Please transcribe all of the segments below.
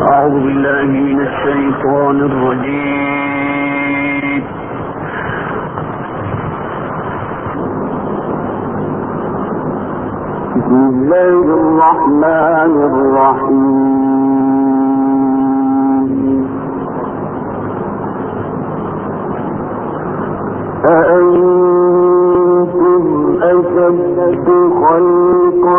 أعوذ بالله من الشيطان الرجيم. بسم الله الرحمن الرحيم. أأنتم أشد خلقا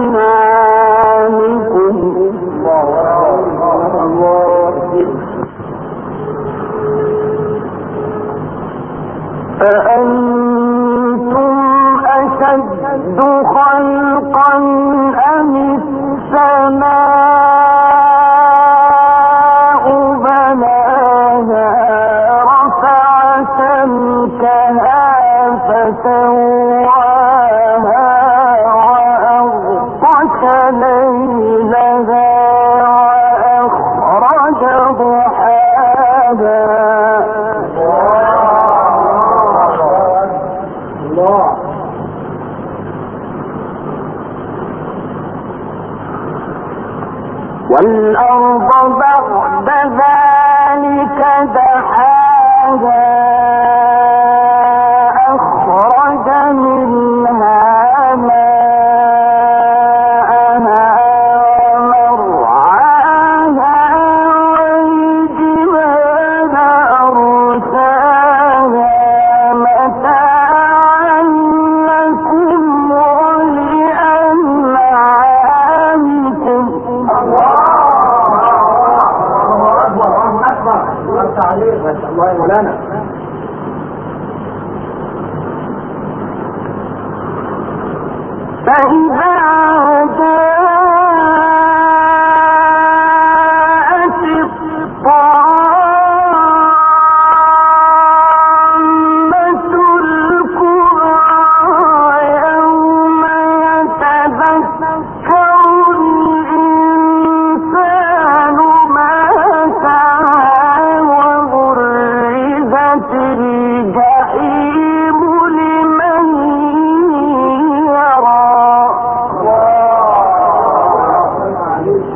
أشد خلقا أم السماء فسواها وأغطش ليلها والأرض بعد ذلك دحاها أخرج منها فإذا